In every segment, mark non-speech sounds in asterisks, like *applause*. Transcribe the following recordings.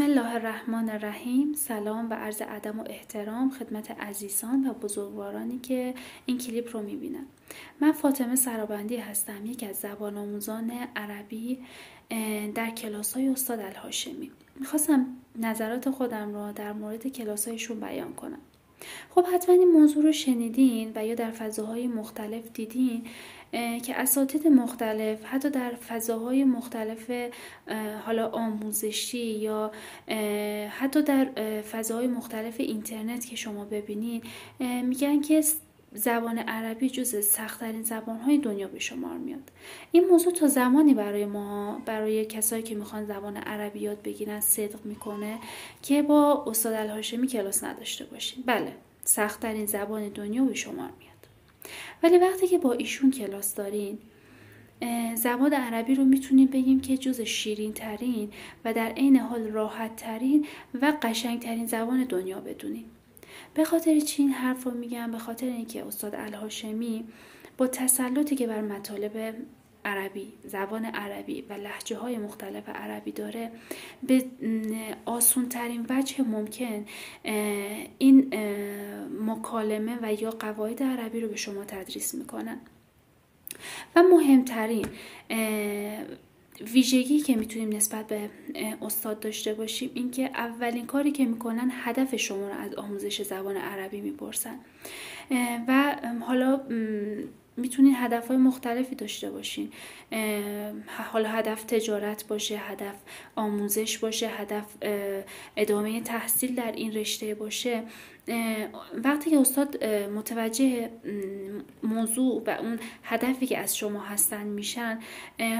الله الرحمن الرحیم. سلام و عرض ادب و احترام خدمت عزیزان و بزرگوارانی که این کلیپ رو می‌بینن. من فاطمه سرابندی هستم یک از زبان آموزان عربی در کلاس های استاد الهاشمی. می‌خواستم نظرات خودم رو در مورد کلاس هایشون بیان کنم. خب حتما این موضوع رو شنیدین و یا در فضاهای مختلف دیدین که اساتید مختلف حتی در فضاهای مختلف حالا آموزشی یا حتی در فضاهای مختلف اینترنت که شما ببینید میگن که زبان عربی جز سختترین زبانهای دنیا به شمار میاد. این موضوع تا زمانی برای ما برای کسایی که می‌خوان زبان عربی یاد بگیرن صدق می‌کنه که با استاد الهاشمی کلاس نداشته باشین بله سختترین زبان دنیا به شمار میاد. ولی وقتی که با ایشون کلاس دارین زبان عربی رو می‌تونیم بگیم که جز شیرین ترین و در عین حال راحت ترین و قشنگ ترین زبان دنیا بدونیم به خاطر چی این حرف رو میگم؟ به خاطر اینکه استاد الهاشمی با تسلطی که بر مطالب عربی زبان عربی و لحجه های مختلف عربی داره به آسون ترین وجه ممکن این مکالمه و یا قواعد عربی رو به شما تدریس می‌کنن. و مهمترین ویژگی که می‌تونیم نسبت به استاد داشته باشیم اینکه اولین کاری که می‌کنن هدف شما رو از آموزش زبان عربی می‌پرسن. و حالا می‌تونین هدف های مختلفی داشته باشین. حالا هدف تجارت باشه هدف آموزش باشه هدف ادامه تحصیل در این رشته باشه. وقتی که استاد متوجه موضوع و اون هدفی که از شما هستن میشن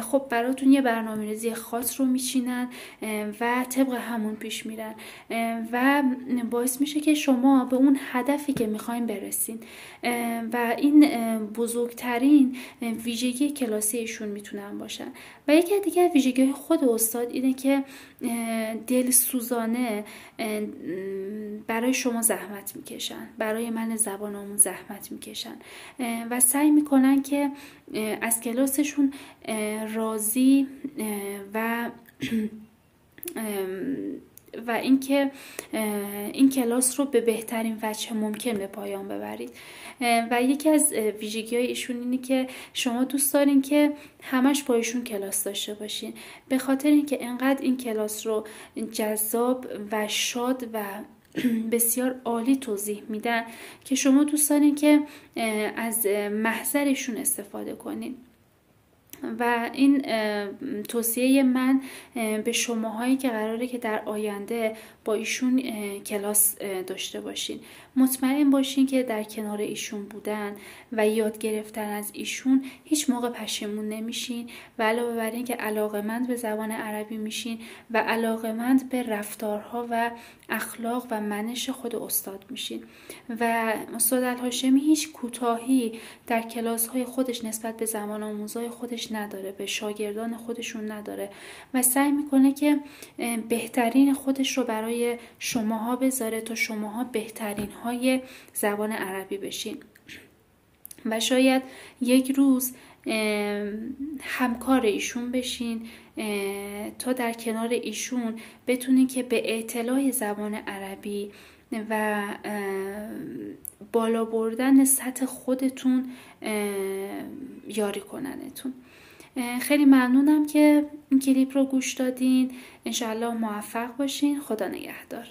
خب براتون یه برنامه ریزی خاص رو میچینن و طبق همون پیش میرن. و باعث میشه که شما به اون هدفی که می‌خواین برسین. و این بزرگترین ویژگی کلاسی ایشون می‌تونن باشن. و یکی دیگه ویژگی خود استاد اینه که دل سوزانه برای شما زحمت می‌کشن. برای من زبان آمون زحمت می‌کشن. و سعی می‌کنن که از کلاسشون راضی و *clears throat* و اینکه این کلاس رو به بهترین وجه ممکن به پایان ببرید. و یکی از ویژگی های ایشون اینه که شما دوست دارین که همش با ایشون کلاس داشته باشین. به خاطر اینکه انقدر این کلاس رو جذاب و شاد و *clears throat* بسیار عالی توضیح میدن که شما دوست دارین که از محضرشون استفاده کنین. و این توصیه من به شماهایی که قراره که در آینده با ایشون کلاس داشته باشین. مطمئن باشین که در کنار ایشون بودن و یاد گرفتن از ایشون هیچ موقع پشیمون نمیشین و علاوه بر این که علاقمند به زبان عربی میشین و علاقمند به رفتارها و اخلاق و منش خود استاد میشین. و استاد الهاشمی هیچ کوتاهی در کلاس های خودش نسبت به زمان آموزای خودش نداره به شاگردان خودشون نداره و سعی می‌کنه که بهترین خودش رو برای شماها بذاره تا شماها بهترین های زبان عربی بشین. و شاید یک روز همکار ایشون بشین تا در کنار ایشون بتونین که به اطلاع زبان عربی و بالا بردن سطح خودتون یاری کننتون. خیلی ممنونم که این کلیپ رو گوش دادین. انشاءالله موفق باشین. خدا نگهدار.